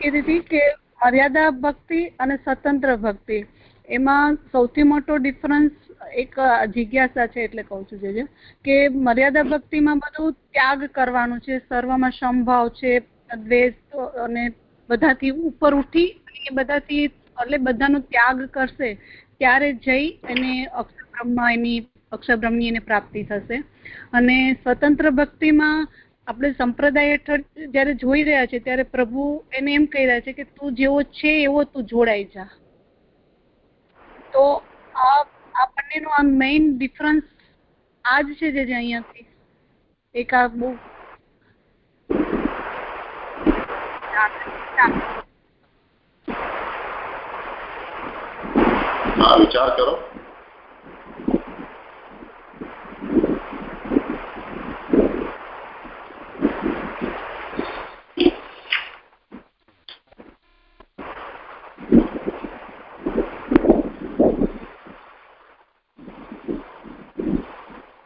કીધી કે મર્યાદા ભક્તિ અને સ્વતંત્ર ભક્તિ. એમાં સૌથી મોટો ડિફરન્સ એક જિજ્ઞાસા છે એટલે કહું છું જે કે મર્યાદા ભક્તિમાં બધું ત્યાગ કરવાનું છે, સર્વમાં સંભાવ છે, દ્વેષ અને બધાથી ઉપર ઉઠી એ બધાથી એટલે બધાનો ત્યાગ કરશે, ત્યારે જઈ અને અક્ષરબ્રહ્મા એની અક્ષરબ્રહ્મની એને પ્રાપ્તિ થશે. અને સ્વતંત્ર ભક્તિમાં આપણે સંપ્રદાય હેઠળ જયારે જોઈ રહ્યા છે, ત્યારે પ્રભુ એને એમ કહી રહ્યા છે કે તું જેવો છે એવો તું જોડાઈ જા. તો આ આ બંનેનો આ મેઇન ડિફરન્સ આ જ છે જે અહીંયાથી. એક આ બહુ વિચાર કરો.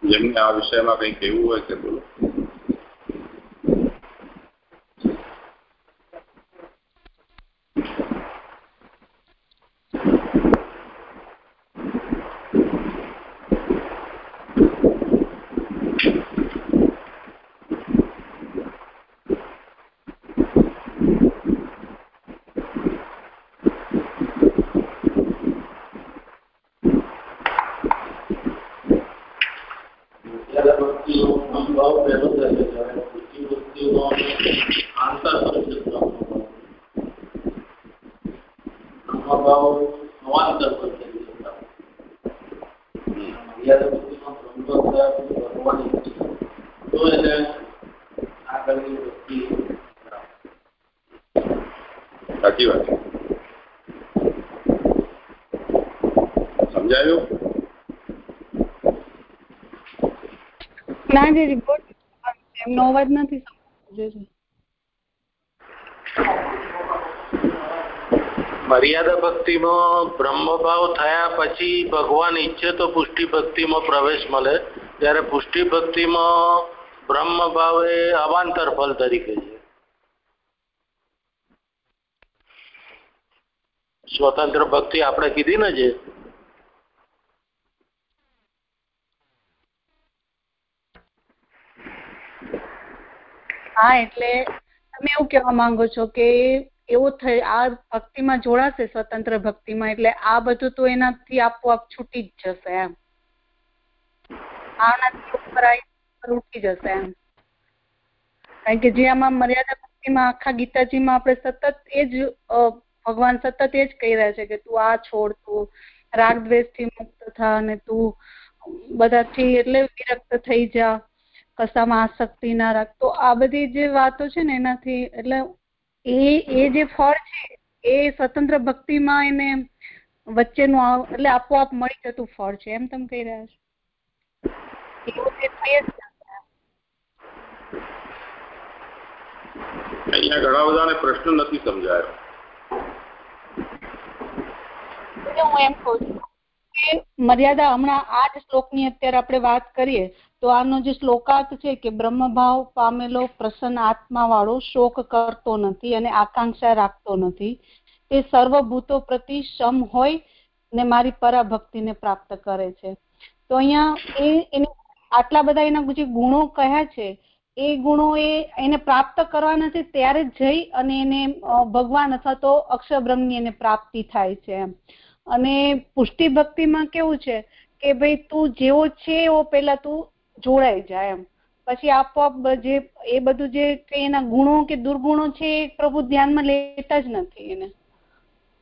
જેમને આ વિષયમાં કંઈ કહેવું હોય તે બોલો. અવાજ નથી મર્યાદા ભક્તિમાં બ્રહ્મભાવ થયા પછી ભગવાન ઈચ્છે તો પુષ્ટિ ભક્તિમાં પ્રવેશ મળે. ત્યારે પુષ્ટિ ભક્તિમાં બ્રહ્મભાવ એ અવાંતર ફલ તરીકે છે. સ્વતંત્ર ભક્તિ આપણે કીધી ને જે હા, એટલે તમે એવું કહેવા માંગો છો કે એવું થઈ આ ભક્તિમાં જોડાશે સ્વતંત્ર ભક્તિમાં, એટલે આ બધું તો એનાથી આપોઆપ છૂટી જ જશે એમ. આનાથી ઉપર ઉઠી જશે એમ. કારણ કે જે આમાં મર્યાદા ભક્તિમાં આખા ગીતાજીમાં આપણે સતત એ જ ભગવાન સતત એ જ કહી રહ્યા છે કે તું આ છોડ, તું રાગ દ્વેષથી મુક્ત થા અને તું બધાથી એટલે વિરક્ત થઈ જા. કશામાં આસક્તિ ના રાખ તો આ બધી જે વાતો છે ને એનાથી એટલે એ એ જે ફળ છે એ સ્વતંત્ર ભક્તિમાં એને વચ્ચેનું એટલે આપોઆપ મળી જતું ફળ છે. એમ તમે કહી રહ્યા છો? એવું તે થઈ જ અહીંયા ઘણા બધાને પ્રશ્ન નથી સમજાયો. હું એમ કહું છું કે મર્યાદા હમણાં આ જ શ્લોકની અત્યારે આપણે વાત કરીએ તો આનો જે શ્લોકાર્થ છે કે બ્રહ્મભાવ પામેલો પ્રસન્ન આત્મા વાળો શોક કરતો નથી અને આકાંક્ષા રાખતો નથી તે સર્વભૂતો પ્રતિ સમ હોય ને મારી પરાભક્તિને પ્રાપ્ત કરે છે. તો અહીંયા એ એને આટલા બધા એના જે ગુણો કહ્યા છે, એ ગુણો એ એને પ્રાપ્ત કરવાના છે ત્યારે જઈ અને એને ભગવાન અથવા તો અક્ષરબ્રહ્મની એને પ્રાપ્તિ થાય છે એમ. અને પુષ્ટિ ભક્તિમાં કેવું છે કે ભાઈ તું જેવો છે એવો પેલા તું જોડાઈ જાય એમ. પછી આપોઆપ જે, એ બધું જે એના ગુણો કે દુર્ગુણો છે એ પ્રભુ ધ્યાનમાં લેતા જ નથી એને.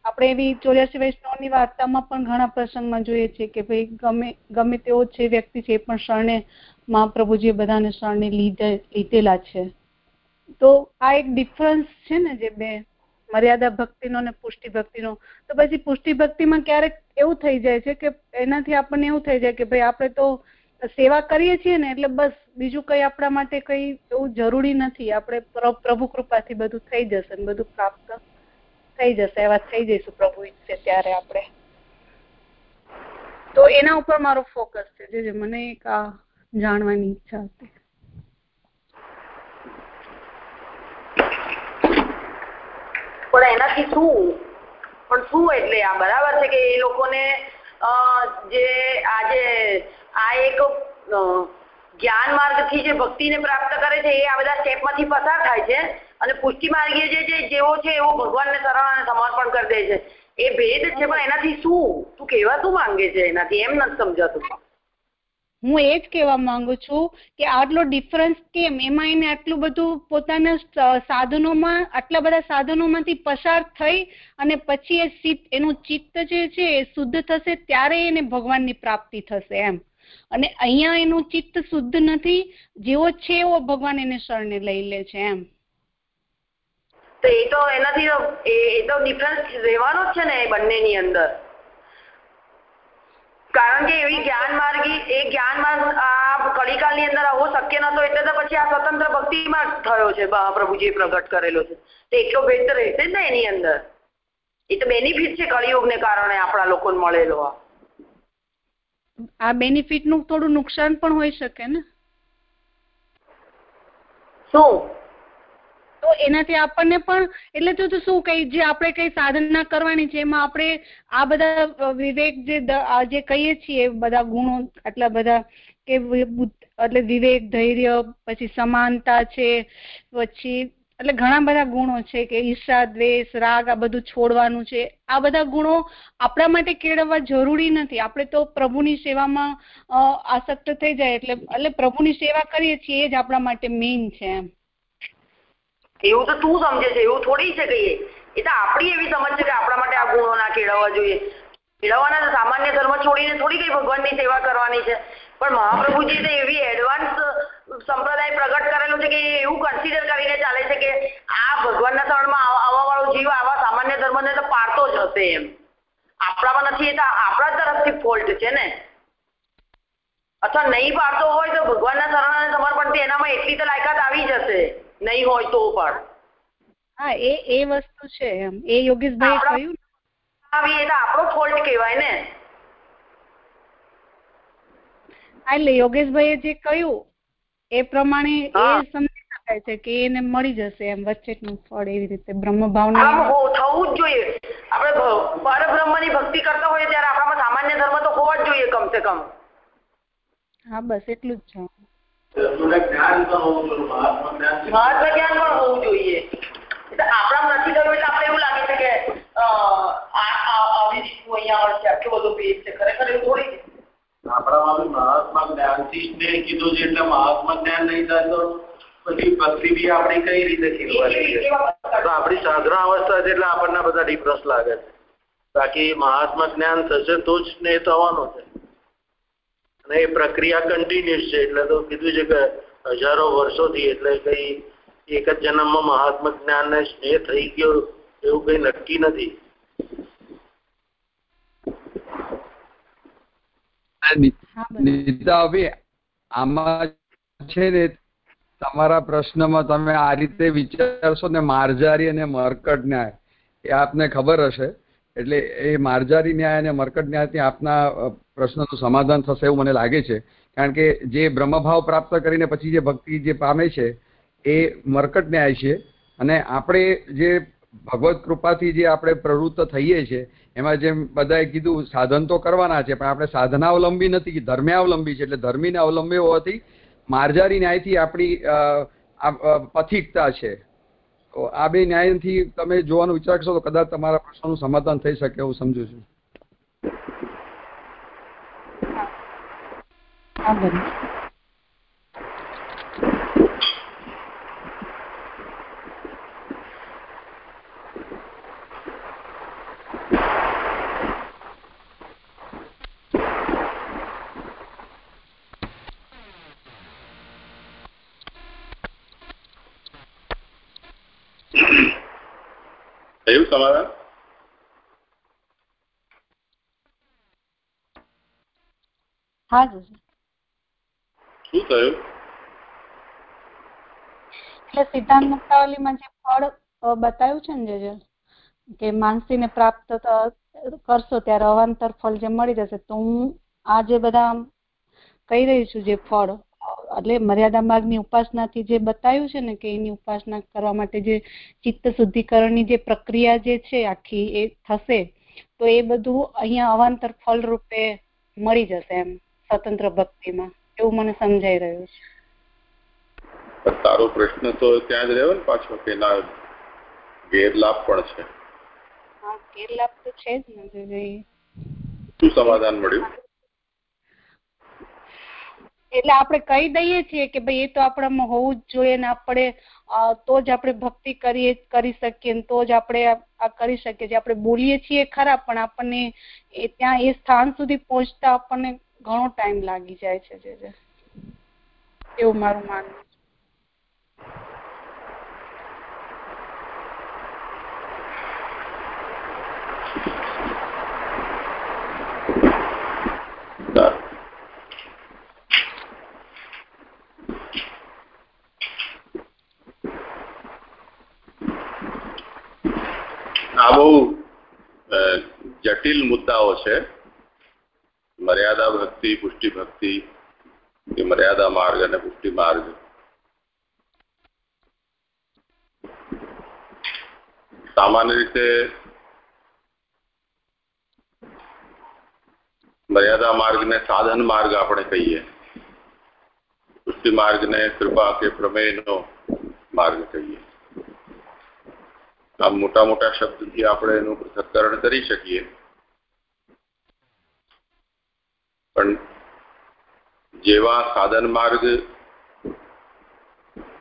આપણે એવી ચોર્યાસી વૈષ્ણવની વાર્તામાં પણ ઘણા પ્રસંગમાં જોઈએ છીએ કે ભાઈ ગમે ગમે તેવો છે વ્યક્તિ છે એ પણ શરણે મહાપ્રભુજી બધાને શરણે લીધે, લીધેલા છે. તો આ એક ડિફરન્સ છે ને જે બે મર્યાદા ભક્તિનો અને પુષ્ટિ ભક્તિનો. તો પછી પુષ્ટિ ભક્તિમાં ક્યારેક એવું થઈ જાય છે કે એનાથી આપણને એવું થઈ જાય કે ભાઈ આપણે તો સેવા કરીએ છીએ ને એટલે બસ બીજું કઈ આપણા માટે કઈ એવું જરૂરી નથી. આપણે પ્રભુ કૃપાથી બધું થઈ જશે ને બધું પ્રાપ્ત થઈ જશે, એવા થઈ જઈશું પ્રભુ ઈચ્છે ત્યારે આપણે. તો એના ઉપર મારો ફોકસ છે. જે મને એક આ જાણવાની ઈચ્છા હતી. પણ એનાથી શું? પણ શું એટલે આ બરાબર છે કે એ લોકોને જે આજે આ એક જ્ઞાન માર્ગથી જે ભક્તિને પ્રાપ્ત કરે છે, એ આ બધા સ્ટેપમાંથી પસાર થાય છે. અને પુષ્ટિ માર્ગીય જે છે જેવો છે એવો ભગવાનને શરણ અને સમર્પણ કરી દે છે. એ ભેદ છે, પણ એનાથી શું? તું કેવા શું માંગે છે એનાથી? એમ નથી સમજાતું. હું એ જ કહેવા માંગુ છું કે આટલો ડિફરન્સ કેમ? એમાં એને આટલું બધું પોતાના સાધનોમાં, આટલા બધા સાધનોમાંથી પસાર થઈ અને પછી એનું ચિત્ત જે છે, એ શુદ્ધ થશે, ત્યારે એને ભગવાનની પ્રાપ્તિ થશે એમ. અને અહીંયા એનું ચિત્ત શુદ્ધ નથી, જેવો છે એવો ભગવાન એને શરણે લઈ લે છે એમ. તો એ તો એનાથી એ તો ડિફરન્સ રહેવાનો જ છે ને એ બંનેની અંદર. કારણ કે એવી જ્ઞાન માર્ગી એ જ્ઞાન માર્ગ આ કલિકાલની અંદર આવો શક્ય નતો એટલે તો પછી આ સ્વતંત્ર ભક્તિમાં થયો છે મહાપ્રભુજીએ પ્રગટ કરેલો છે. તો એટલો ભેદ તો રહેશે ને એની અંદર. એ તો બેનિફિટ છે કળિયુગને કારણે આપણા લોકોને મળેલો આ. આ બેનિફિટનું થોડું નુકસાન પણ હોઈ શકે ને? શું? તો એનાથી આપણને પણ એટલે તો તો શું કઈ જે આપણે કઈ સાધના કરવાની છે એમાં આપણે આ બધા વિવેક જે જે કહીએ છીએ બધા ગુણો આટલા બધા કે એટલે વિવેક ધૈર્ય પછી સમાનતા છે પછી એટલે ઘણા બધા ગુણો છે કે ઈર્ષા, દ્વેષ, રાગ, આ બધું છોડવાનું છે. આ બધા ગુણો આપણા માટે કેળવવા જરૂરી નથી. આપણે તો પ્રભુની સેવામાં આસક્ત થઈ જાય એટલે એટલે પ્રભુની સેવા કરીએ છીએ એ જ આપણા માટે મેઇન છે એવું તો તું સમજે છે, એવું થોડી છે કહીએ. એ તો આપણી એવી સમજ છે કે આપણા માટે આ ગુણો ના કેળવવા જોઈએ. કેળવવાના તો સામાન્ય ધર્મ છોડીને થોડી કઈ ભગવાનની સેવા કરવાની છે. પણ મહાપ્રભુજી એવી એડવાન્સ સંપ્રદાય પ્રગટ કરેલું છે કે એવું કન્સિડર કરીને ચાલે છે કે આ ભગવાનના શરણમાં આવવા આવા વાળો જીવ આવા સામાન્ય ધર્મને તો પાડતો જ હશે એમ. આપણામાં નથી એ તો આપણા તરફથી ફોલ્ટ છે ને. અથવા નહીં પાડતો હોય તો ભગવાનના શરણ અને સમર્પણથી એનામાં એટલી તો લાયકાત આવી જશે નહીં હોય તો પણ. હા એ એ વસ્તુ છે એમ. એ યોગેશભાઈએ કહ્યું આવી એ તો આપણો ફોલ્ટ કહેવાય ને. એટલે યોગેશભાઈએ જે કહ્યું એ પ્રમાણે એ સમજી શકાય છે કે એને મળી જશે એમ વચ્ચેનું ફળ એવી રીતે બ્રહ્મ ભાવના થવું જ જોઈએ. આપણે પરબ્રહ્મની ભક્તિ કરતા હોઈએ ત્યારે આપણામાં સામાન્ય ધર્મ તો હોવા જ જોઈએ કમસે કમ. હા બસ એટલું જ છે. પણ હોવું જોઈએ મહાત્મા જ્ઞાન છે. મહત્વ જ્ઞાન પણ હોવું જોઈએ. એટલે નથી થયું એટલે આપણે એવું લાગે છે કે અ, આ આ- આવી રીતનું અહીંયા છે આટલું બધું પેજ છે. ખરેખર એવું થોડી આપણામાં મહાત્મા જ્ઞાનથી જ ને કીધું છે એટલે મહાત્મા જ્ઞાન નહીં થાય તો પછી ભક્તિ બી આપણી કઈ રીતે એ ખીલવાની છે તો આપણી સાધના અવસ્થા છે એટલે આપણને બધા ડિફરન્સ લાગે છે. બાકી મહાત્મા જ્ઞાન થશે તો જ ને થવાનું છે. અને એ પ્રક્રિયા કન્ટિન્યુઅસ છે એટલે તો કીધું છે કે હજારો વર્ષોથી એટલે કઈ એક જ જન્મમાં મહાત્મા જ્ઞાન ને સ્નેહ થઈ ગયો એવું કઈ નક્કી નથી હા બસ નીતા હવે આમાં છે ને તમારા પ્રશ્નમાં તમે આ રીતે વિચારશો ને માર્જારી અને મરકટ ન્યાય. એ આપને ખબર હશે. એટલે એ માર્જારી ન્યાય અને મરકટ ન્યાયથી આપના પ્રશ્નનું સમાધાન થશે એવું મને લાગે છે. કારણ કે જે બ્રહ્મભાવ પ્રાપ્ત કરીને પછી જે ભક્તિ જે પામે છે એ મરકટ ન્યાય છે. અને આપણે જે ભગવત કૃપાથી જે આપણે પ્રવૃત્ત થઈએ છીએ એમાં જેમ બધાએ કીધું સાધન તો કરવાના છે પણ આપણે સાધનાવલંબી નથી ધર્મ્યાવલંબી છે એટલે ધર્મીને અવલંબી હોવાથી માર્જારી ન્યાયથી આપણી પથિકતા છે તો આ બે ન્યાયથી તમે જોવાનું વિચારશો તો કદાચ તમારા પ્રશ્નનું સમાધાન થઈ શકે એવું સમજુ છું સમાધાન હા જી શું થયું એટલે સિદ્ધાંત મુક્તાવલીમાં જે ફળ બતાવ્યું છે ને જે કે માનસીને પ્રાપ્ત કરશો ત્યારે અવાંતર ફળ જે મળી જશે તો હું આ જે બધા કહી રહી છું જે ફળ એટલે મર્યાદા માર્ગની ઉપાસનાથી જે બતાવ્યું છે ને કે એની ઉપાસના કરવા માટે જે ચિત્ત શુદ્ધિકરણની જે પ્રક્રિયા જે છે આખી એ થશે તો એ બધું અહીંયા અવાંતર ફળ રૂપે મળી જશે એમ સ્વતંત્ર ભક્તિમાં. એવું મને સમજાઈ રહ્યું છે. તારો પ્રશ્ન તો ત્યાં જ રહ્યો ને પાછો કે ના ગેરલાભ પણ છે. હા ગેરલાભ તો છે જ ને શું સમાધાન મળ્યું? એટલે આપણે કહી દઈએ છીએ કે ભાઈ એ તો આપણામાં હોવું જ જોઈએ ને આપણે તો જ આપણે ભક્તિ કરીએ, કરી શકીએ તો જ આપણે આ કરી શકીએ છીએ. આપણે બોલીએ છીએ ખરા, પણ આપણને એ ત્યાં એ સ્થાન સુધી પહોંચતા આપણને ઘણો ટાઈમ લાગી જાય છે, જે એવું મારું માનવું આ બહુ જટિલ મુદ્દાઓ છે. મર્યાદા ભક્તિ, પુષ્ટિ ભક્તિ કે મર્યાદા માર્ગ અને પુષ્ટિ માર્ગ. સામાન્ય રીતે મર્યાદા માર્ગને સાધન માર્ગ આપણે કહીએ. પુષ્ટિ માર્ગને કૃપા કે પ્રમેયનો માર્ગ કહીએ. આમ મોટા મોટા શબ્દથી આપણે એનું પૃથક્કરણ કરી શકીએ. પણ જેવા સાધન માર્ગ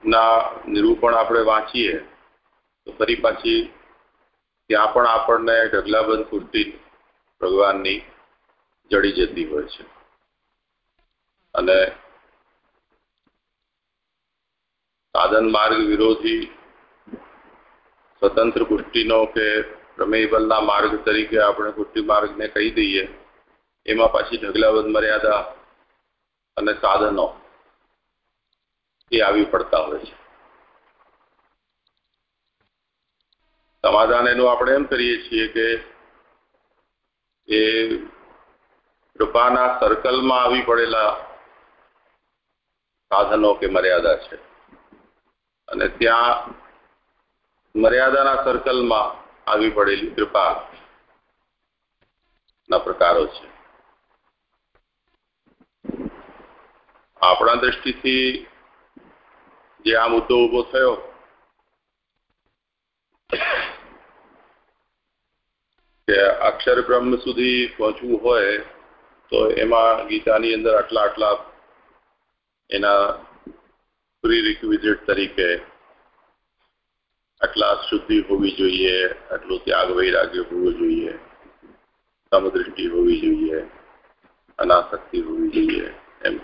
ના નિરૂપણ આપણે વાંચીએ, તો ફરી પાછી ત્યાં પણ આપણને ઢગલાબંધ પૂર્તિ ભગવાનની જડી જતી હોય છે. અને સાધન માર્ગ વિરોધી સ્વતંત્ર પુષ્ટિનો કે પ્રમેય માર્ગ તરીકે આપણે પુષ્ટિ માર્ગને કહી દઈએ, એમાં પાછી ઢગલાબંધ મર્યાદા અને સાધનો એ આવી પડતા હોય છે. સમાધાન એનું આપણે એમ કરીએ છીએ કે એ કૃપાના સર્કલમાં આવી પડેલા સાધનો કે મર્યાદા છે. અને ત્યાં મર્યાદાના સર્કલમાં આવી પડેલી કૃપા ના પ્રકારો છે. આપણા દ્રષ્ટિથી જે આ મુદ્દો ઊભો થયો, કે અક્ષર બ્રહ્મ સુધી પહોંચવું હોય તો એમાં ગીતાની અંદર આટલા આટલા એના પ્રી રિક્વિઝિટ તરીકે આટલા શુદ્ધિ હોવી જોઈએ, આટલું ત્યાગ વૈરાગ્ય હોવું જોઈએ, સમદ્રષ્ટિ હોવી જોઈએ, અનાસક્તિ હોવી જોઈએ, એમ.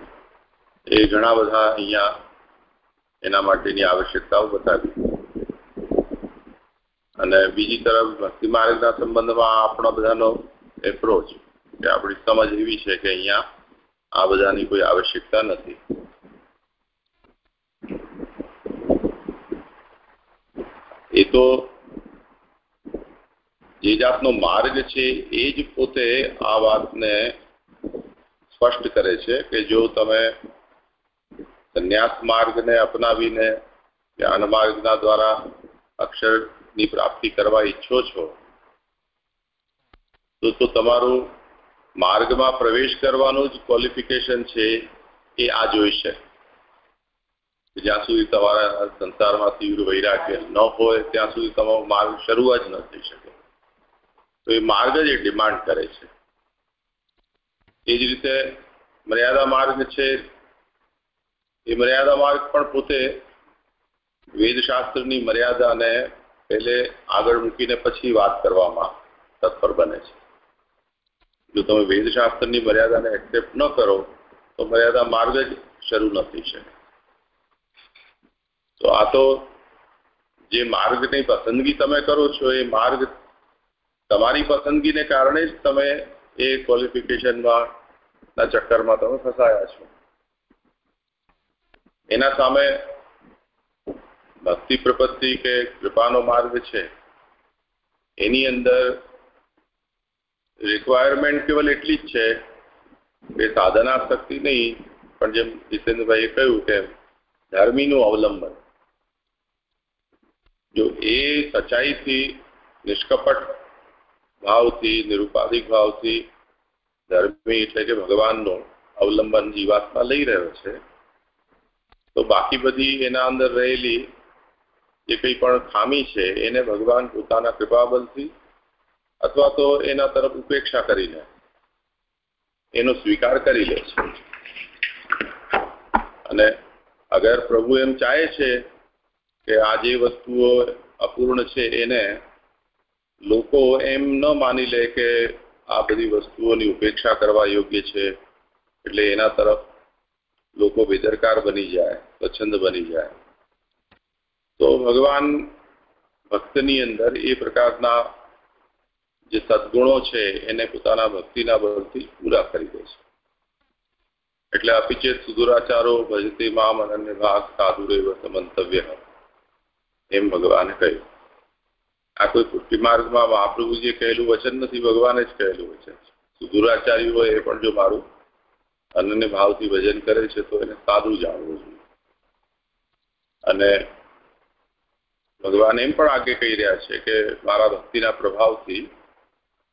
એ ઘણા બધા અહીંયા એના માટેની આવશ્યકતાઓ બતાવી. અને બીજી તરફ ભક્તિ માર્ગના સંબંધમાં આપણા બધાનો એપ્રોચ કે આપણી સમજ એવી છે કે અહીંયા આ બધાની કોઈ આવશ્યકતા નથી. એ તો જે જાતનો માર્ગ છે, એ જ પોતે આ વાતને સ્પષ્ટ કરે છે કે જો તમે સંન્યાસ માર્ગને અપનાવીને જ્ઞાન માર્ગના દ્વારા અક્ષરની પ્રાપ્તિ કરવા ઈચ્છો છો, તો તો તમારું માર્ગમાં પ્રવેશ કરવાનું જ ક્વોલિફિકેશન છે એ આ જોઈશે જ્યાં સુધી તમારા સંસારમાં તીવ્ર વૈરાગ્ય ન હોય, ત્યાં સુધી તમારો માર્ગ શરૂ જ ન થઈ શકે. તો એ માર્ગ જ ડિમાન્ડ કરે છે. એ જ રીતે મર્યાદા માર્ગ છે. એ મર્યાદા માર્ગ પણ પોતે વેદશાસ્ત્રની મર્યાદાને પહેલે આગળ મૂકીને પછી વાત કરવામાં તત્પર બને છે. જો તમે વેદશાસ્ત્રની મર્યાદાને એક્સેપ્ટ ન કરો, તો મર્યાદા માર્ગ જ શરૂ ન થઈ શકે. તો આ તો જે માર્ગની પસંદગી તમે કરો છો, એ માર્ગ તમારી પસંદગીને કારણે જ તમે એ ક્વોલિફિકેશનમાં ના ચક્કરમાં તમે ફસાયા છો. એના સામે ભક્તિ પ્રપત્તિ કે કૃપાનો માર્ગ છે, એની અંદર રિક્વાયરમેન્ટ કેવલ એટલી જ છે કે સાધના શક્તિ નહીં, પણ જેમ જીતેન્દ્રભાઈએ કહ્યું કે ધર્મીનું અવલંબન. જો એ સચ્ચાઈથી નિષ્કપટ ભાવથી નિરુપાધિક ભાવથી ધર્મી એટલે કે ભગવાનનું અવલંબન જીવાત્મા લઈ રહ્યો છે તો બાકી બધી એના અંદર રહેલી જે કંઈ પણ ખામી છે એને ભગવાન પોતાના કૃપાબલથી અથવા તો એના તરફ ઉપેક્ષા કરીને એનો સ્વીકાર કરી લે છે અને અગર પ્રભુ એમ ચાહે છે કે આ જે વસ્તુઓ અપૂર્ણ છે એને લોકો એમ ન માની લે કે આ બધી વસ્તુઓની ઉપેક્ષા કરવા યોગ્ય છે. એટલે એના તરફ લોકો બેદરકાર બની જાય, સ્વચ્છંદ બની જાય. તો ભગવાન ભક્તની અંદર એ પ્રકારના જે સદગુણો છે એને પોતાના ભક્તિના બળથી પૂરા કરી દે છે. એટલે અપિચેત સુદુરાચારો ભજતે મામ અનન્ય ભાગ સાધુરેવ સમંતવ્ય. એમ ભગવાને કહ્યું. આ કોઈ પુષ્ટિ માર્ગમાં મહાપ્રભુજીએ કહેલું વચન નથી, ભગવાને જ કહેલું વચન સુદુરાચાર્યો એ પણ જો મારું અનન્ય ભાવથી ભજન કરે છે, તો એને સાદું જાણવું જોઈએ. અને ભગવાન એમ પણ આગળ કહી રહ્યા છે કે મારા ભક્તિના પ્રભાવથી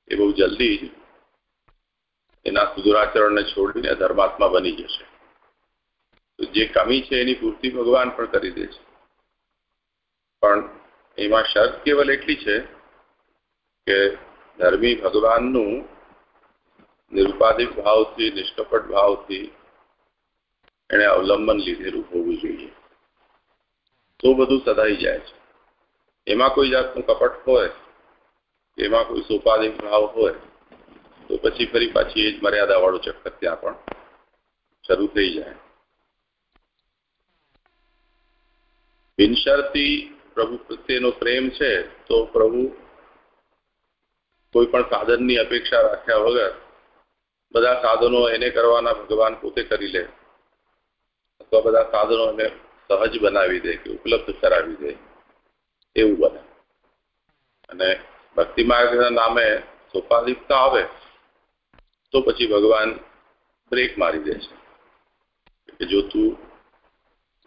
એ બહુ જલ્દી એના સુદુરાચરણને છોડીને ધર્માત્મા બની જશે. તો જે કમી છે એની પૂર્તિ ભગવાન પણ કરી દે છે. પણ એમાં શરત કેવલ એટલી છે કે ધર્મી ભગવાનનું નિરુપાધિક ભાવથી, નિષ્કપટ ભાવથી એને અવલંબન લીધેલું હોવું જોઈએ. તો બધું સદાઈ જાય છે. એમાં કોઈ જાતનું કપટ હોય, એમાં કોઈ સોપાધિક ભાવ હોય, તો પછી ફરી પાછી એ જ મર્યાદાવાળું ચક્કર ત્યાં પણ શરૂ થઈ જાય. બિનશરતી પ્રભુ પ્રત્યેનો પ્રેમ છે, તો પ્રભુ કોઈ પણ સાધનની અપેક્ષા રાખ્યા વગર બધા સાધનો એને કરવાના ભગવાન પોતે કરી લે. અથવા બધા સાધનો એને સહજ બનાવી દે કે ઉપલબ્ધ કરાવી દે. એવું બને. અને ભક્તિ માર્ગના નામે સોપાધિકતા આવે, તો પછી ભગવાન બ્રેક મારી દે કે જો તું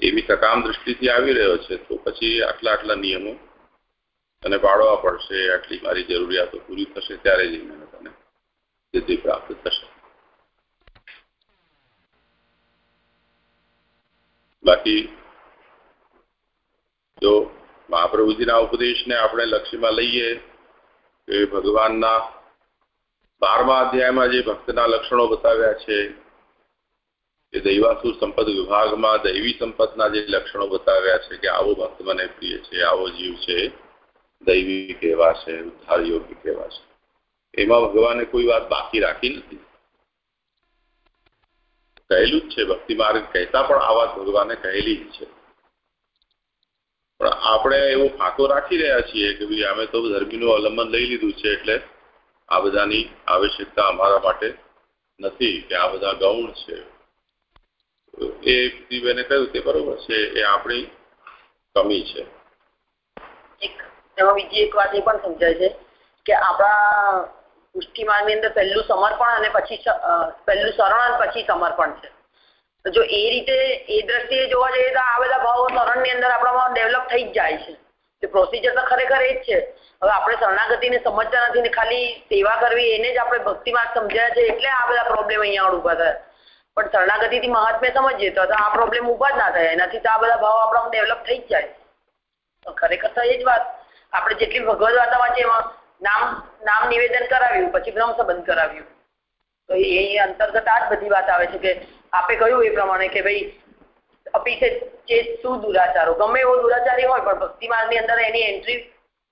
એવી સકામ દ્રષ્ટિથી આવી રહ્યો છે. તો પછી આટલા આટલા નિયમો તને પાડવા પડશે, આટલી મારી જરૂરિયાતો પૂરી થશે ત્યારે જઈને તને સિદ્ધિ પ્રાપ્ત થશે. બાકી જો મહાપ્રભુજીના ઉપદેશને આપણે લક્ષ્યમાં લઈએ કે ભગવાનના બારમા અધ્યાયમાં જે ભક્તના લક્ષણો બતાવ્યા છે એ દૈવાસુર સંપદ વિભાગમાં દૈવી સંપદના જે લક્ષણો બતાવ્યા છે કે આવો ભક્ત મને પ્રિય છે, આવો જીવ છે, દૈવી કહેવા છે ઉદ્ધાર યોગ્ય કહેવા છે એમાં ભગવાને કોઈ વાત બાકી રાખી નથી. કહેલું જ છે, ભક્તિ માર્ગ કહેતા પણ આ વાત ભગવાને કહેલી જ છે. પણ આપણે એવો ફાંકો રાખી રહ્યા છીએ કે ભાઈ અમે તો ધર્મીનું અવલંબન લઈ લીધું છે એટલે આ બધાની આવશ્યકતા અમારા માટે નથી કે આ બધા ગૌણ છે. એ દીબેને કહ્યું તે બરોબર છે, એ આપણી કમી છે. એમાં બીજી એક વાત એ પણ સમજાય છે કે આપણા પુષ્ટિમાર્ગની અંદર પહેલું સમર્પણ અને પછી પહેલું શરણ અને પછી સમર્પણ છે. જો એ રીતે, એ દ્રષ્ટિએ જોવા જઈએ તો આ ભાવો શરણની અંદર આપણામાં ડેવલપ થઈ જ જાય છે. તે પ્રોસિજર તો ખરેખર એ જ છે. હવે આપણે શરણાગતિને સમજતા નથી ને ખાલી સેવા કરવી એને જ આપણે ભક્તિ માર્ગ સમજ્યા છે એટલે આ બધા પ્રોબ્લેમ અહીંયા ઊભા થાય. પણ શરણાગતિથી મહાત્મ્ય સમજીએ તો આ પ્રોબ્લેમ ઊભા જ ના થાય. એનાથી તો આ બધા ભાવ આપણા ડેવલપ થઈ જ જાય. ખરેખર તો એ જ વાત. આપણે જેટલી ભગવદ વાર્તા વાંચીએ એમાં નામ નામ નિવેદન કરાવ્યું, પછી બ્રહ્મ સંબંધ કરાવ્યું. તો એ અંતર્ગત આ જ બધી વાત આવે છે કે આપે કહ્યું એ પ્રમાણે કે ભાઈ અપીસે ચેત શું દુરાચારો. ગમે એવો દુરાચારી હોય, પણ ભક્તિ માર્ગની અંદર એની એન્ટ્રી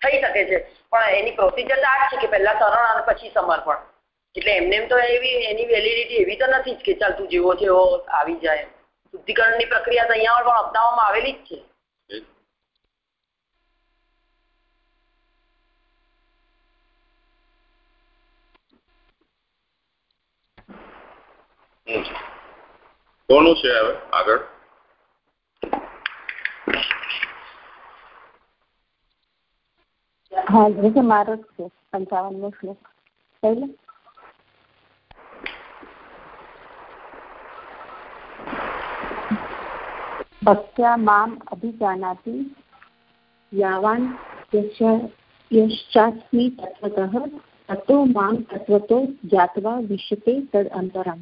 થઈ શકે છે. પણ એની પ્રોસિજર તો આ જ છે કે પહેલા શરણ અને પછી સમર્પણ. એટલે એમને એમ તો એવી એની વેલિડિટી એવી તો નથી જ કે ચાલ તું જેવો છે એવો આવી જાય શુદ્ધિકરણની પ્રક્રિયા તો અહીંયા પણ અપનાવવામાં આવેલી જ છે. કોનું છે હવે આગળ? હા જે મારો જ છે પંચાવનમો શ્લોક પહેલો ભક્ત્યા મામ अभिजानाति। યાવાન यश्चास्मि તત્વતઃ ततो મામ तत्त्वतो ज्ञात्वा વિશતે तद् अन्तरम्।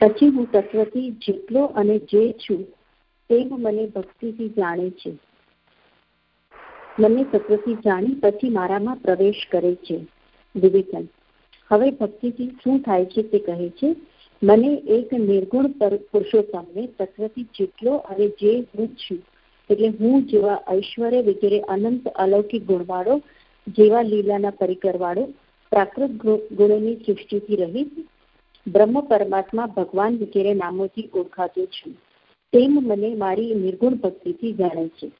પછી હું તત્વથી જેટલો અને જે છું તેમ મને ભક્તિથી જાણે છે મને તત્વથી જાણી પછી મારામાં પ્રવેશ કરે છે વિવેચન હવે ભક્તિથી શું થાય છે તે કહે છે મને એક નિર્ગુણ પુરુષોત્તમને તત્વથી જેટલો અને જે હું છું, એટલે હું જેવા ઐશ્વર્ય વગેરે અનંત અલૌકિક ગુણવાળો, જેવા લીલાના પરિકરવાળો, પ્રાકૃત ગુણોની સૃષ્ટિથી રહિત, બ્રહ્મ પરમાત્મા ભગવાન વગેરે નામોથી ઓળખાતો છું. તેમ મને મારી નિર્ગુણ ભક્તિથી જાણે છે.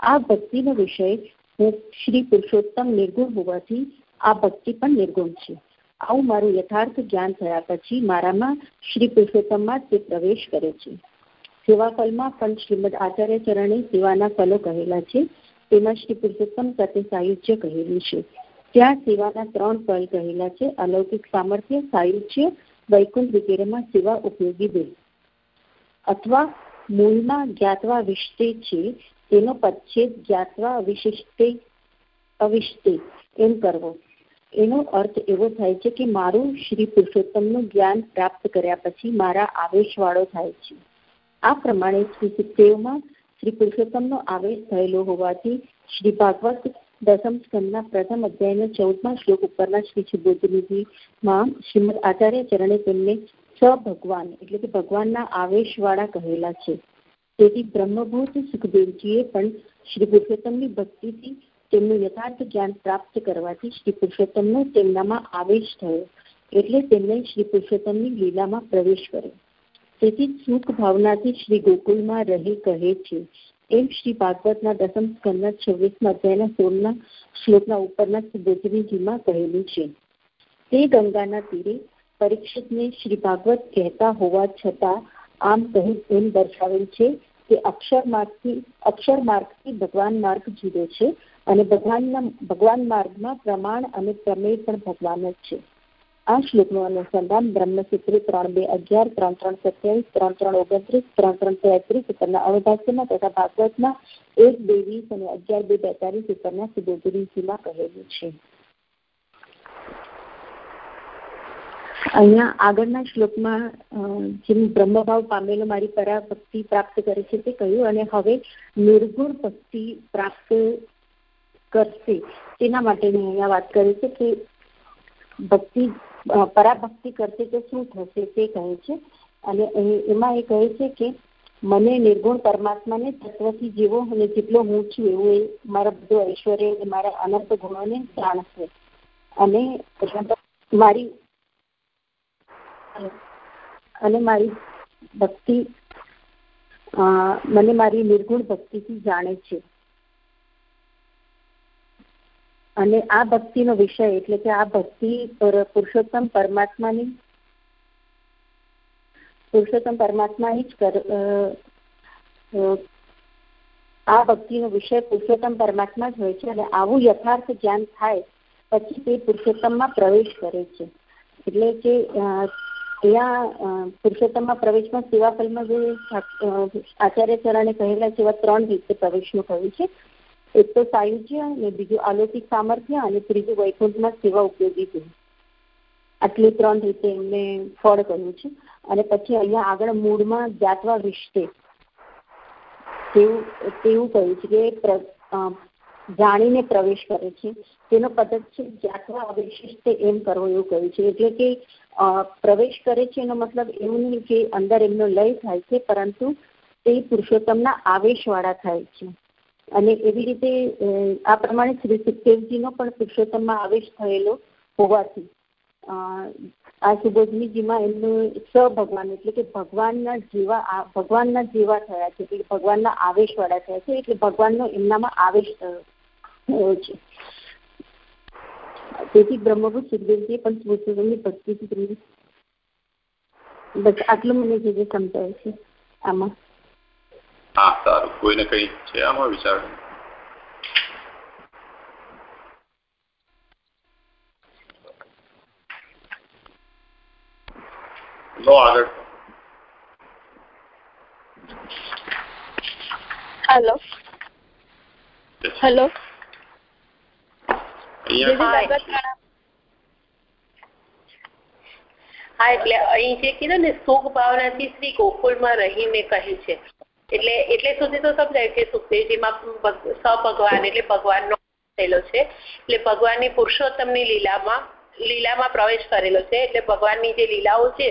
આ ભક્તિનો વિષય હું શ્રી પુરુષોત્તમ નિર્ગુણ હોવાથી આ ભક્તિ પણ નિર્ગુણ છે. આવું મારું યથાર્થ જ્ઞાન થયા પછી મારામાં શ્રી પુરુષોત્તમમાં તે પ્રવેશ કરે છે. સેવા ફલમાં પણ શ્રીમદ આચાર્ય ચરણે સેવાના ફલો કહેલા છે. તેમાં શ્રી પુરુષોત્તમ સાથે સાયુજ્ય કહેલું છે. ત્યાં સેવાના ત્રણ ફલ કહેલા છે. અલૌકિક સામર્થ્ય, સાયુજ્ય, વૈકુંઠ વગેરેમાં સેવા ઉપયોગી દે અથવા મૂળમાં જ્ઞાતવા વિશિષ્ટે છે, તેનો પચ્છેદ જ્ઞાતવા વિશિષ્ટે અવિષ્ટે એમ કરવો. એનો અર્થ એવો થાય છે કે મારું શ્રી પુરુષોત્તમનું જ્ઞાન પ્રાપ્ત કર્યા પછી મારા આવેશવાળો થાય છે. આ પ્રમાણે શ્રી સુખદેવમાં શ્રી પુરુષોત્તમનો આવેશ થયેલો હોવાથી શ્રી ભાગવત દસમ સ્કંદના પ્રથમ અધ્યાયના ચૌદમા શ્લોક ઉપરના શ્રી સુબોધનિધિમાં શ્રીમદ આચાર્ય ચરણે તેમને સ ભગવાન એટલે કે ભગવાનના આવેશવાળા કહેલા છે. તેથી બ્રહ્મભૂત સુખદેવજીએ પણ શ્રી પુરુષોત્તમની ભક્તિથી તેમનું યથાર્થ જ્ઞાન પ્રાપ્ત કરવાથી શ્રી પુરુષોત્તમનો તેમનામાં આવેશ થયો. એટલે તેમણે શ્રી પુરુષોત્તમની લીલામાં પ્રવેશ કર્યો. તેથી સુખ ભાવનાથી શ્રી ગોકુલમાં રહી કહે છે. એમ શ્રી ભાગવતના દસમ સ્કંદના છવ્વીસમાં અધ્યાયના સોળના શ્લોકના ઉપરના સુબોધનીજીમાં કહેલું છે. તે ગંગાના તીરે, પરીક્ષિતને શ્રી ભાગવત કહેતા હોવા છતાં આમ કહી એમ દર્શાવેલ છે કે અક્ષર માર્ગથી અક્ષર માર્ગથી ભગવાન માર્ગ જુદો છે અને ભગવાનના ભગવાન માર્ગમાં પ્રમાણ અને પ્રમેય પણ ભગવાન જ છે. આ શ્લોકનું અનુસંધાન બ્રહ્મસૂત્રી ત્રણ બે અગિયાર, ત્રણ ત્રણ સત્યાવીસ, ત્રણ ત્રણ ઓગણત્રીસ, ત્રણ ત્રણ તેત્રીસ ઉપરના અવભાષ્યમાં તથા ભાગવતમાં એક, બે, વીસ અને અગિયાર, બે, બેતાલીસ ઉપરના સુબોધરીજીમાં કહેલું છે. અહીંયા આગળના શ્લોકમાં જેમ બ્રહ્મભાવ પામેલો મારી પરાભક્તિ પ્રાપ્ત કરે છે તે કહ્યું, અને હવે નિર્ગુણ ભક્તિ પ્રાપ્ત કરશે. તેના માટેની અહીંયા વાત કરી છે કે ભક્તિ પરાભક્તિ કરશે તો શું થશે તે કહે છે. અને એમાં એ કહે છે કે મને નિર્ગુણ પરમાત્માને તત્વથી જીવો અને જેટલો હું છું એવું એ મારા બધું ઐશ્વર્ય અને મારા અનંત ગુણોને જાણશે. અને મારી અને મારી ભક્તિ મને મારી નિર્ગુણ ભક્તિથી જાણે છે. અને આ ભક્તિનો વિષય એટલે કે આ ભક્તિ પુરુષોત્તમ પરમાત્માની પુરુષોત્તમ પરમાત્માની જ આ ભક્તિનો વિષય પુરુષોત્તમ પરમાત્મા જ હોય છે અને આવું યથાર્થ જ્ઞાન થાય પછી તે પુરુષોત્તમમાં પ્રવેશ કરે છે. એટલે કે ત્યાં પુરુષોત્તમમાં પ્રવેશમાં સેવાફલમાં જે આચાર્ય ચરણે કહેલા જેવા ત્રણ રીતે પ્રવેશનું કહ્યું છે. એક તો સાયુજ્ય અને બીજું અલૌકિક સામર્થ્ય અને ત્રીજું વૈકુંઠમાં સેવા ઉપયોગી છે. આટલી ત્રણ રીતે એમને ફળ કહ્યું છે. અને પછી અહીંયા આગળ મૂળમાં જાતવા વિષ્ટે તેવું તેવું કહ્યું છે કે જાણીને પ્રવેશ કરે છે. તેનો પદક છે જાતવા અવિશિષ્ટ એમ કરવો એવું કહ્યું છે. એટલે કે પ્રવેશ કરે છે એનો મતલબ એવું નહીં કે અંદર એમનો લય થાય છે, પરંતુ તે પુરુષોત્તમના આવેશવાળા થાય છે. અને એવી રીતે આ પ્રમાણે શ્રી સુખદેવજીનો પણ પુરુષોત્તમમાં આવેશ થયેલો હોવાથી આ સુબોધનીજીમાં એમનું સ ભગવાન એટલે કે ભગવાનના જેવા ભગવાનના જેવા થયા છે, એટલે ભગવાનના આવેશવાળા થયા છે, એટલે ભગવાનનો એમનામાં આવેશ થયો છે. તેથી બ્રહ્મભૂત સુખદેવજીએ પણ પુરુષોત્તમની ભક્તિથી બસ આટલું મને જે સમજાય છે. આમાં હા સારું કોઈને કઈ છે આમાં વિચાર લો આગળ હેલો હેલો હા એટલે અહીં જે કીધું ને સુખ ભાવનાથી શ્રી ગોકુળમાં રહીને કહે છે. એટલે એટલે સુધી તો સમજાય કે સુખદેવજીમાં સભગવાન એટલે ભગવાનનો થયેલો છે. એટલે ભગવાનની પુરુષોત્તમની લીલામાં લીલામાં પ્રવેશ કરેલો છે. એટલે ભગવાનની જે લીલાઓ છે,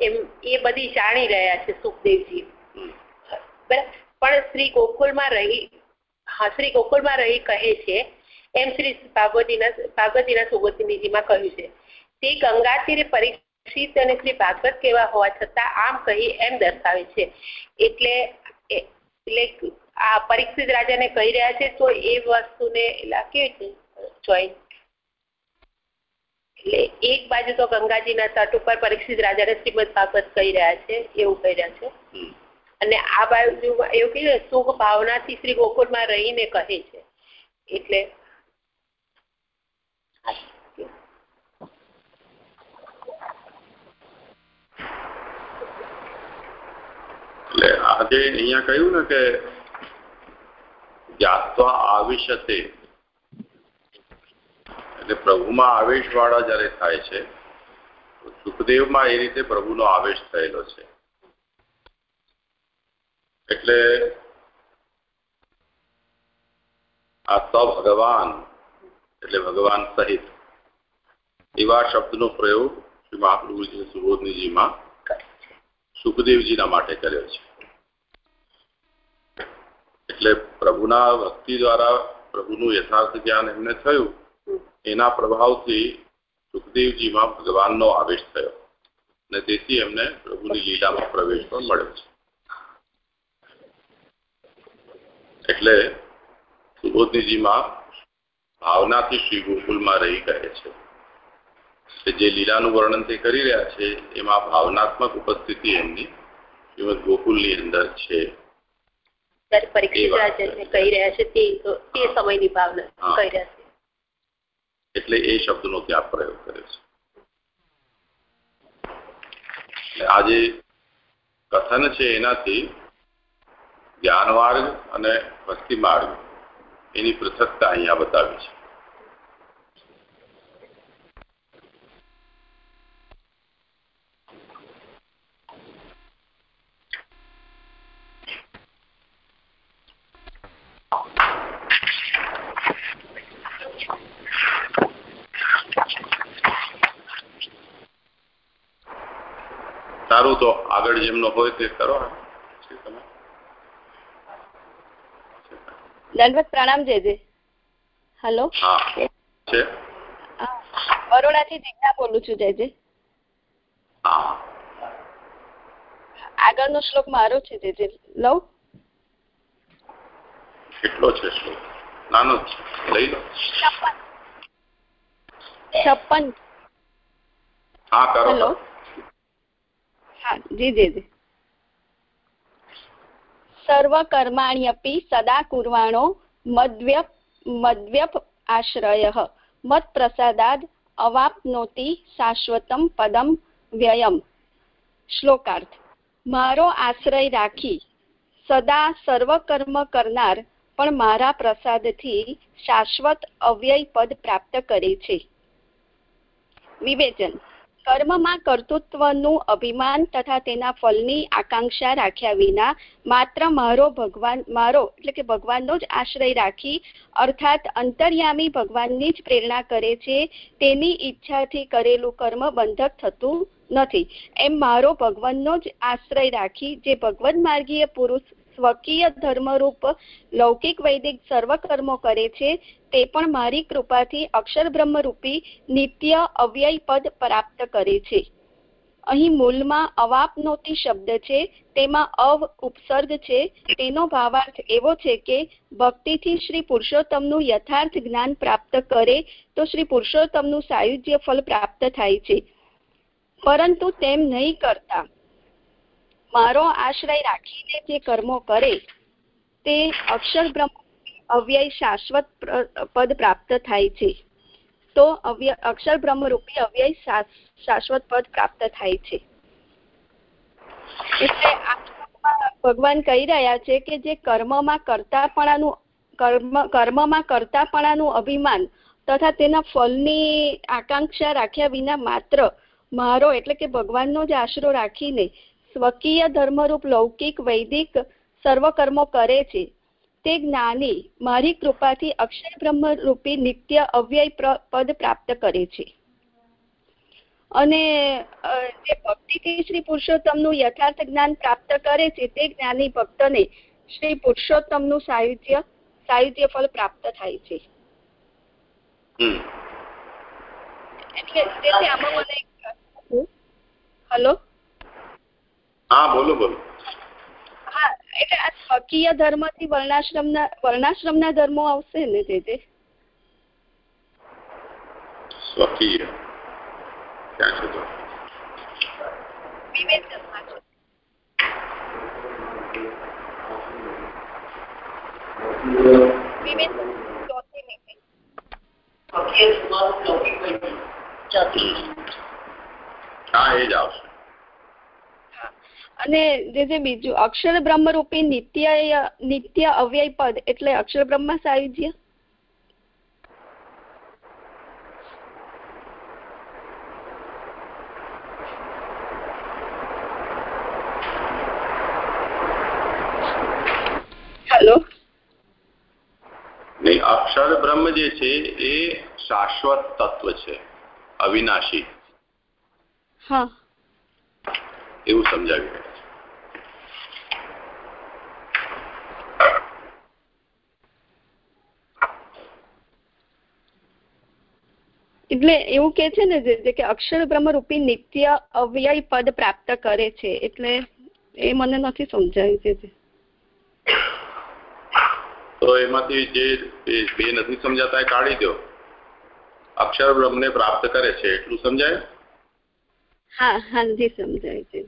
એમ, એ બધી જાણી રહ્યા છે સુખદેવજી. પણ શ્રી ગોકુલમાં રહી, હા, શ્રી ગોકુલમાં રહી કહે છે, એમ શ્રી ભાગવતીના ભાગવતીના સુગતિનીજીમાં કહ્યું છે. તે ગંગા તીરે પરીક્ષિત અને શ્રી ભાગવત કેવા હોવા છતાં આમ કહી એમ દર્શાવે છે. એટલે એટલે આ પરીક્ષિત રાજાને કહી રહ્યા છે તો એ વસ્તુને કેવી છે જોઈન્ટ એટલે એક બાજુ તો ગંગાજીના તટ ઉપર પરીક્ષિત રાજાને શ્રીમદ ભાગવત કહી રહ્યા છે એવું કહી રહ્યા છે. અને આ બાજુ એવું કહીએ સુખ ભાવનાથી શ્રી ગોકુળમાં રહીને કહે છે. એટલે એટલે આજે અહીંયા કહ્યું ને કે જ્ઞાત્વા આવિશતે એટલે પ્રભુમાં આવેશ વાળા જયારે થાય છે સુખદેવમાં એ રીતે પ્રભુનો આવેશ થયેલો છે. એટલે આ સ ભગવાન, એટલે ભગવાન સહિત, એવા શબ્દનો પ્રયોગ શ્રી મહાપ્રભુજી સુબોધનીજીમાં સુખદેવજીના માટે કર્યો છે. એટલે પ્રભુના ભક્તિ દ્વારા પ્રભુનું યથાર્થ જ્ઞાન એમને થયું, એના પ્રભાવથી સુખદેવજીમાં ભગવાનનો આવેશ થયો અને તેથી એમને પ્રભુની લીલામાં પ્રવેશ પણ મળ્યો છે. એટલે સુબોધનીજીમાં ભાવનાથી શ્રી ગોકુલમાં રહી કહે છે. કે જે લીલાનું વર્ણન તે કરી રહ્યા છે એમાં ભાવનાત્મક ઉપસ્થિતિ એમની શ્રીમદ ગોકુલની અંદર છે. પરીક્ષિત રાજાને કહી રહ્યા છે તે તે સમયની ભાવના કહી રહ્યા છે. એટલે એ શબ્દનો ત્યાં પ્રયોગ કરે છે. આ જે કથન છે એનાથી જ્ઞાન માર્ગ અને ભક્તિ માર્ગ એની પૃથકતા અહીંયા બતાવી છે. સારું તો આગળ જેમનો હોય તે કરો. દંડવત પ્રણામ જેજે હેલો? હા છે? બરોડાથી જીજ્ઞા બોલું છું જેજે હા. આગળનો શ્લોક મારો છે જેજે લઉં? કેટલો છે શ્લોક? નાનો છે લઈ લો. છપ્પન. હા કરો. હેલો? જી જી જી. સર્વ કર્માણ્યપી સદા કુર્વાણો મદ્વ્યપ મદ્વ્યપ આશ્રય. મત પ્રસાદાદ અવાપનોતિ શાશ્વતમ પદમ વ્યયમ. શ્લોકાર્થ. મારો આશ્રય રાખી સદા સર્વકર્મ કરનાર પણ મારા પ્રસાદથી શાશ્વત અવ્યય પદ પ્રાપ્ત કરે છે. વિવેચન. કર્મમાં કર્તૃત્વનું અભિમાન તથા તેના ફલની આકાંક્ષા રાખ્યા વિના માત્ર મારો ભગવાન, મારો એટલે કે ભગવાનનો જ આશ્રય રાખી અર્થાત અંતર્યામી ભગવાનની જ પ્રેરણા કરે છે, તેની ઈચ્છાથી કરેલું કર્મ બંધક થતું નથી. એમ મારો ભગવાનનો જ આશ્રય રાખી જે ભગવન માર્ગીય પુરુષ સ્વકીય ધર્મરૂપ લૌકિક વૈદિક સર્વ કરે છે, તે પણ મારી કૃપાથી અક્ષર બ્રહ્મરૂપી નિત્ય અવ્યય પદ પ્રાપ્ત કરે છે. અહીં મૂળમાં અવાપનોતી શબ્દ છે, તેમાં અવ ઉપસર્ગ છે, તેનો ભાવાર્થ એવો છે કે ભક્તિથી શ્રી પુરુષોત્તમનું યથાર્થ જ્ઞાન પ્રાપ્ત કરે તો શ્રી પુરુષોત્તમનું સાયુજ્ય ફળ પ્રાપ્ત થાય છે. પરંતુ તેમ નહીં કરતા. મારો આશ્રય રાખીને જે કર્મો કરે, તે અક્ષર બ્રહ્મ અવ્યય શાશ્વત પદ પ્રાપ્ત થાય છે. તો અવ્ય, અક્ષર બ્રહ્મરૂપી અવ્યય શાશ્વત પદ પ્રાપ્ત થાય છે. એટલે ભગવાન કહી રહ્યા છે કે જે કર્મમાં કરતાપણાનું, કર્મ, કર્મમાં કરતાપણાનું અભિમાન તથા તેના ફળની આકાંક્ષા રાખ્યા વિના માત્ર મારો એટલે કે ભગવાનનો જ આશરો રાખીને સ્વકીય ધર્મરૂપ લૌકિક વૈદિક સર્વ કર્મો કરે છે. તે જ્ઞાની મારી કૃપાથી અક્ષય બ્રહ્મ રૂપી નિત્ય અવ્યય પદ પ્રાપ્ત કરે છે. અને જે ભક્તિથી શ્રી પુરુષોત્તમનું યથાર્થ જ્ઞાન પ્રાપ્ત કરે છે તે જ્ઞાની ભક્તને શ્રી પુરુષોત્તમનું સાયુજ્ય સાયુજ્ય ફળ પ્રાપ્ત થાય છે. એટલે આમાં મને હલો? હા બોલો બોલો. હા એટલે આ સ્વકીય ધર્મથી વર્ણાશ્રમના વર્ણાશ્રમના ધર્મો આવશે ને તે સ્વકીય. ક્યાં છે તો? હા એ જ આવશે. અને જે જે બીજું અક્ષર બ્રહ્મરૂપી નિત્ય નિત્ય અવ્યય પદ એટલે અક્ષર બ્રહ્મ સાયુજ્ય? હેલો. નહીં અક્ષર બ્રહ્મ જે છે એ શાશ્વત તત્વ છે અવિનાશી. હા. એવું સમજાવી રહ્યા એટલે એવું કે છે ને જે કે અક્ષર બ્રહ્મ રૂપી નિત્ય અવ્યય પદ પ્રાપ્ત કરે છે એટલે એ મને નથી સમજાયું છે તો એમાંથી જે બે નથી સમજાતા એ કાઢી દો. અક્ષર બ્રહ્મને પ્રાપ્ત કરે છે એટલું સમજાય? હા હાજી સમજાય છે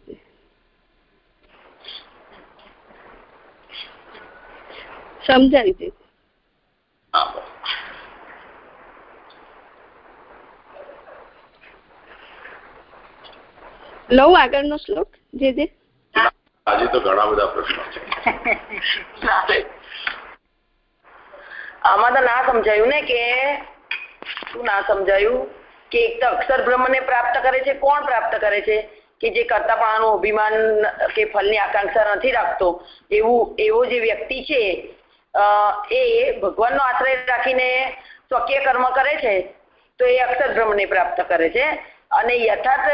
સમજાય છે લઉં આગળનો શ્લોક, જે જે. આજે તો ઘણા બધા પ્રશ્નો છે. આમાં તો ના સમજાયું ને કે શું ના સમજાયું? કે એક તો અક્ષર બ્રહ્મને પ્રાપ્ત કરે છે, કોણ પ્રાપ્ત કરે છે? કે જે કરતાપણાનું અભિમાન કે ફલની આકાંક્ષા નથી રાખતો, એવું, એવો જે વ્યક્તિ છે એ ભગવાનનો આશ્રય રાખીને સ્વકીય કર્મ કરે છે, તો એ અક્ષર બ્રહ્મને પ્રાપ્ત કરે છે. અને યથાર્થ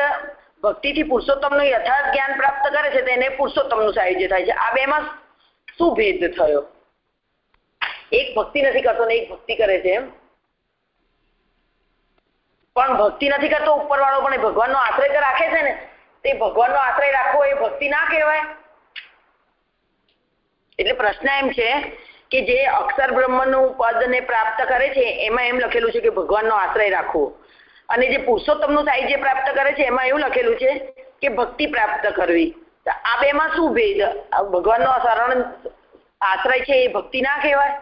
ભક્તિથી પુરુષોત્તમનું યથાર્થ જ્ઞાન પ્રાપ્ત કરે છે તેને પુરુષોત્તમનું સાયુજ્ય થાય છે. આ બેમાં શું ભેદ થયો? એક ભક્તિ નથી કરતો ને એક ભક્તિ કરે છે એમ. પણ ભક્તિ નથી કરતો, ઉપરવાળો પણ એ ભગવાનનો આશ્રય રાખે છે ને, તે ભગવાનનો આશ્રય રાખવો એ ભક્તિ ના કહેવાય. એટલે પ્રશ્ન એમ છે કે જે અક્ષર બ્રહ્મનું પદને પ્રાપ્ત કરે છે, એમાં એમ લખેલું છે કે ભગવાનનો આશ્રય રાખવો. અને જે પુરુષોત્તમનું સાહિત્ય પ્રાપ્ત કરે છે, એમાં એવું લખેલું છે કે ભક્તિ પ્રાપ્ત કરવી. આ બેમાં શું ભેદ? ભગવાનનો શરણ આશ્રય છે એ ભક્તિ ના કહેવાય.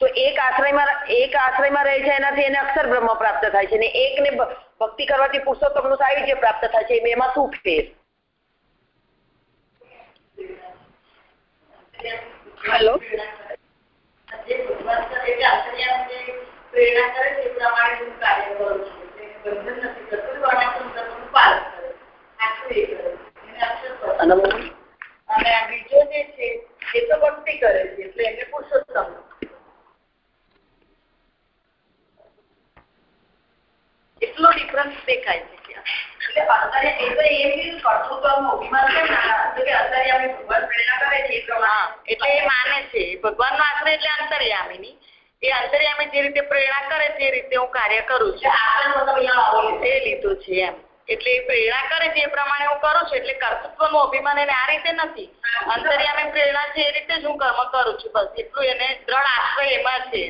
તો એક આશ્રયમાં એક આશ્રયમાં રહે છે એનાથી એને અક્ષર બ્રહ્મ પ્રાપ્ત થાય છે ને એકને ભક્તિ કરવાથી પુરુષોત્તમનું સાહિત્ય પ્રાપ્ત થાય છે બેમાં શું ફેર? હેલો? અને આ બીજો જે છે એ તો ભક્તિ કરે છે એટલે એને પુરુષોત્તમ. એટલો ડિફરન્સ દેખાય છે એટલે અત્યારે એ તો એમ કીધું કર્તૃત્વનું અભિમાન કેમ ના કે અત્યારે ભગવાન પ્રેરણા કરે છે એ પ્રમાણે. એટલે એ માને છે. ભગવાનનો આશ્રય એટલે અંતર્યામીની. એ અંતર્યામી જે રીતે પ્રેરણા કરે તે રીતે હું કાર્ય કરું છું. એ લીધું છે એમ. એટલે એ પ્રેરણા કરે છે એ પ્રમાણે હું કરું છું. એટલે કર્તૃત્વનું અભિમાન એને આ રીતે નથી. અંતર્યામી પ્રેરણા છે એ રીતે જ હું કર્મ કરું છું. બસ એટલું એને દ્રઢ આશ્રય એમાં છે.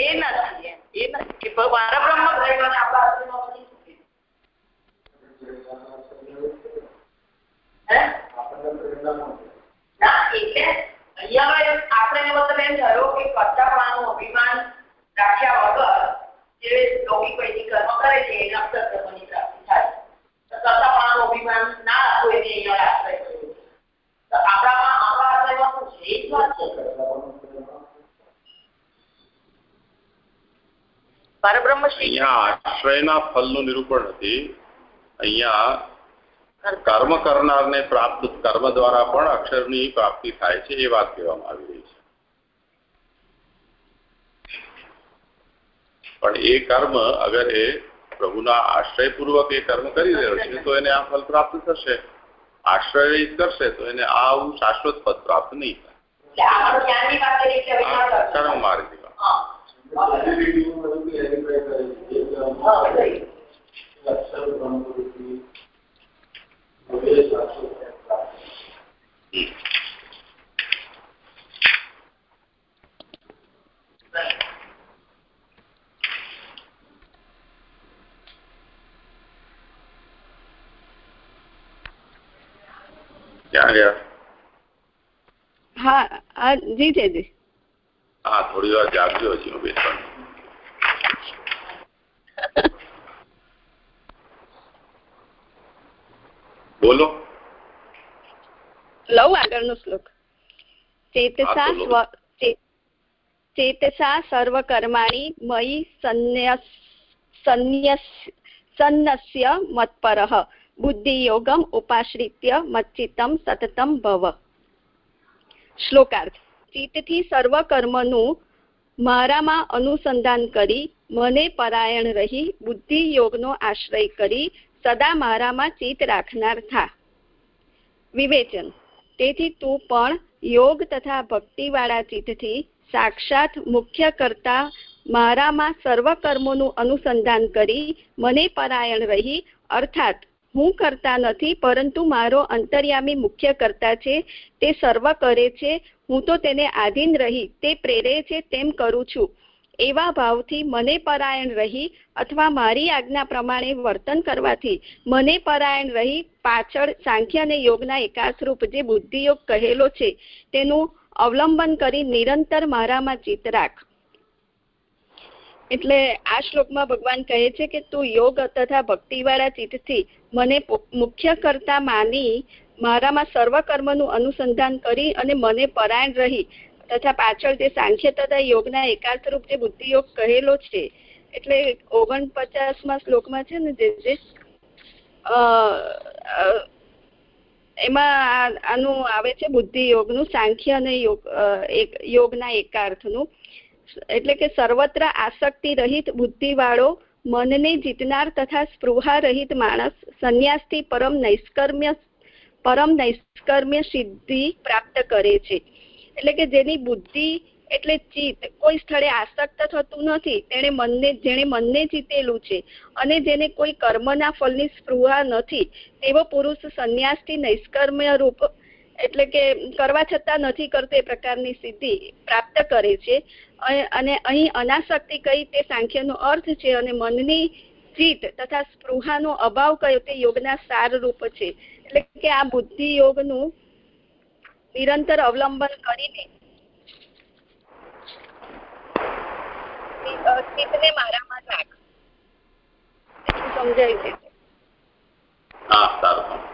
એ નથી. એ નથી. કે મારા બ્રહ્મ એટલે અહીંયા આપણે મતલબ એમ થયો કે કરતાપણાનું અભિમાન રાખ્યા વગર જે લોભી પૈકી કર્મ કરે છે, એને અક્ષર કર્મની પ્રાપ્તિ થાય. તો ફલનું નિરૂપણ નથી. અહીંયા કર્મ કરનારને પ્રાપ્ત કર્મ દ્વારા પણ અક્ષરની પ્રાપ્તિ થાય છે, એ વાત કહેવામાં આવી રહી પણ એ કર્મ અગર એ પ્રભુના આશ્રયપૂર્વક એ કર્મ કરી રહ્યો છે તો એને આ ફલ પ્રાપ્ત થશે. આશ્રય કરશે તો એને આવું શાશ્વત પદ પ્રાપ્ત નહીં થાય. કર્મ હા હા સહી. હમ. ક્યાં ગયા હા હા જી જી જી હા થોડી વાર જાગજો હજી હું બેસવાનું બોલો લઉં આગળનો શ્લોક ચેતસા હા, તો સ્વ ચે- ચેતસા સર્વકર્માણિ મયि સંન્યસ સંન્યસ સન્નસ્ય મત્પરઃ બુદ્ધિયોગમ ઉપાશ્રિત્ય મચ્ચિતમ સતતમ ભવ શ્લોકાર્થ ચિત્તથી સર્વ કર્મનું મારામાં અનુસંધાન કરી મને પરાયણ રહી, બુદ્ધિ યોગનો આશ્રય કરી સદા મારામાં ચિત્ત રાખનાર થા. વિવેચન. તેથી તું પણ યોગ તથા ભક્તિવાળા ચિત્તથી સાક્ષાત મુખ્ય કરતા મારામાં સર્વ કર્મોનું અનુસંધાન કરી મને પરાયણ રહી, અર્થાત હું કરતા નથી, પરંતુ મારો અંતર્યામી મુખ્ય કરતા છે, તે સર્વ કરે છે, હું તો તેને આધીન રહી, તે પ્રેરે છે, તેમ કરું છું. એવા ભાવથી મને પરાયણ રહી અથવા મારી આજ્ઞા પ્રમાણે વર્તન કરવાથી મને પરાયણ રહી પાછળ સાંખ્ય અને યોગના એકાસરૂપ જે બુદ્ધિયોગ કહેલો છે, તેનું અવલંબન કરી નિરંતર મારામાં ચિત રાખ. એટલે આ શ્લોકમાં ભગવાન કહે છે કે તું યોગ તથા ભક્તિવાળા ચિત્તથી મને મુખ્ય કરતા માની મારામાં સર્વ કર્મનું અનુસંધાન કરી અને મને પરાયણ રહી તથા પાછળ જે સાંખ્ય તથા યોગના એકાર્થરૂપ જે બુદ્ધિયોગ કહેલો છે, એટલે ઓગણપચાસમાં શ્લોકમાં છે ને જે એમાં આનું આવે છે બુદ્ધિ યોગનું સાંખ્ય અને યોગ યોગના એકાર્થનું. એટલે કે સર્વત્ર આસક્તિ રહિત બુદ્ધિવાળો મનને જીતનાર તથા સ્પૃહા રહિત માણસ, સંન્યાસથી પરમ નૈષ્કર્મ્ય પરમ નૈષ્કર્મ્ય સિદ્ધિ પ્રાપ્ત કરે છે. એટલે કે જેની બુદ્ધિ એટલે ચિત્ત. કોઈ સ્થળે આસક્ત થતું નથી. તેણે મનને, જેણે મનને જીતેલું છે અને જેને કોઈ કર્મના ફળની સ્પૃહા નથી, તેવો પુરુષ સંન્યાસથી નૈષ્કર્મ્ય રૂપ એટલે કે કરવા છતાં નથી કરતો એ પ્રકારની સિદ્ધિ પ્રાપ્ત કરે છે. અને અહીં અનાસક્તિ કઈ તે સાંખ્યનો અર્થ છે અને મનની જીત તથા સ્પૃહાનો અભાવ કયો તે યોગના સાર રૂપ છે. એટલે કે આ બુદ્ધિ યોગનું નિરંતર અવલંબન કરીને મારામાં રાખ. સમજાય છે? હા, સારું.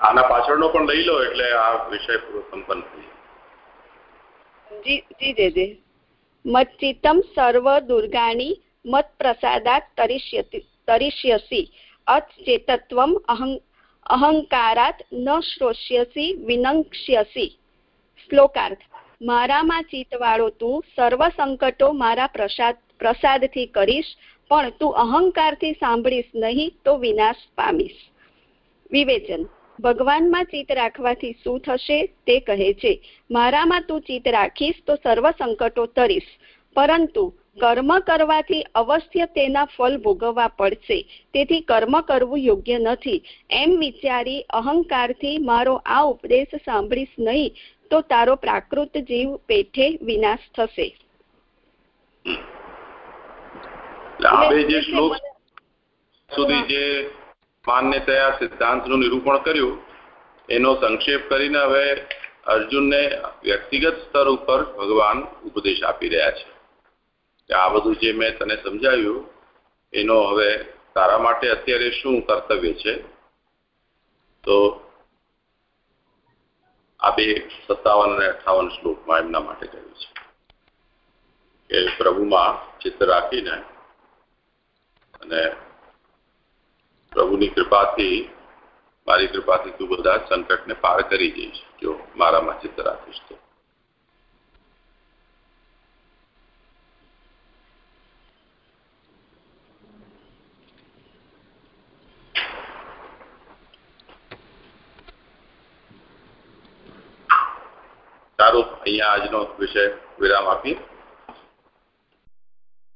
આના પાછળનો પણ લઈ લો એટલે આ વિષય પૂરો સંપન્ન થઈ જી, જે જે સર્વ દુર્ગાણી મત પ્રસાદાત તરિષ્યસી. અચેતત્વ અહંકારાત ન શ્રોષ્યસી વિનંક્ષ્યસી. શ્લોકાર્થ. મારામાં ચિત્તવાળો તું સર્વ સંકટો મારા પ્રસાદ, પ્રસાદથી કરીશ, પણ તું અહંકારથી સાંભળીશ નહીં તો વિનાશ પામીશ. વિવેચન. ભગવાનમાં ચિત્ત રાખવાથી શું થશે તે કહે છે મારામાં તું ચિત્ત રાખીશ તો સર્વ સંકટો તરીશ. પરંતુ કર્મ કરવાથી અવશ્ય તેના ફળ ભોગવવા પડશે. તેથી કર્મ કરવું યોગ્ય નથી. એમ વિચારી અહંકારથી મારો આ ઉપદેશ સાંભળીશ નહીં તો તારો પ્રાકૃત જીવ પેઠે વિનાશ થશે. આ બે જે શ્લોક સુધી જે માન્યતયા સિદ્ધાંતનું નિરૂપણ કર્યું. એનો સંક્ષેપ કરીને હવે અર્જુનને વ્યક્તિગત સ્તર ઉપર ભગવાન ઉપદેશ આપી રહ્યા છે. કે આ બધું જે મેં તને સમજાવ્યું, એનો હવે તારા માટે અત્યારે શું કર્તવ્ય છે? તો આ બે સત્તાવન અને અઠાવન શ્લોકમાં એમના માટે કહ્યું છે. કે પ્રભુમાં ચિત્ત રાખીને અને પ્રભુની કૃપાથી, મારી કૃપાથી તું બધા સંકટને પાર કરી જઈશ જો મારામાં ચિત્ત રાખીશ તો. સારું, અહીંયા આજનો વિષય વિરામ આપીએ.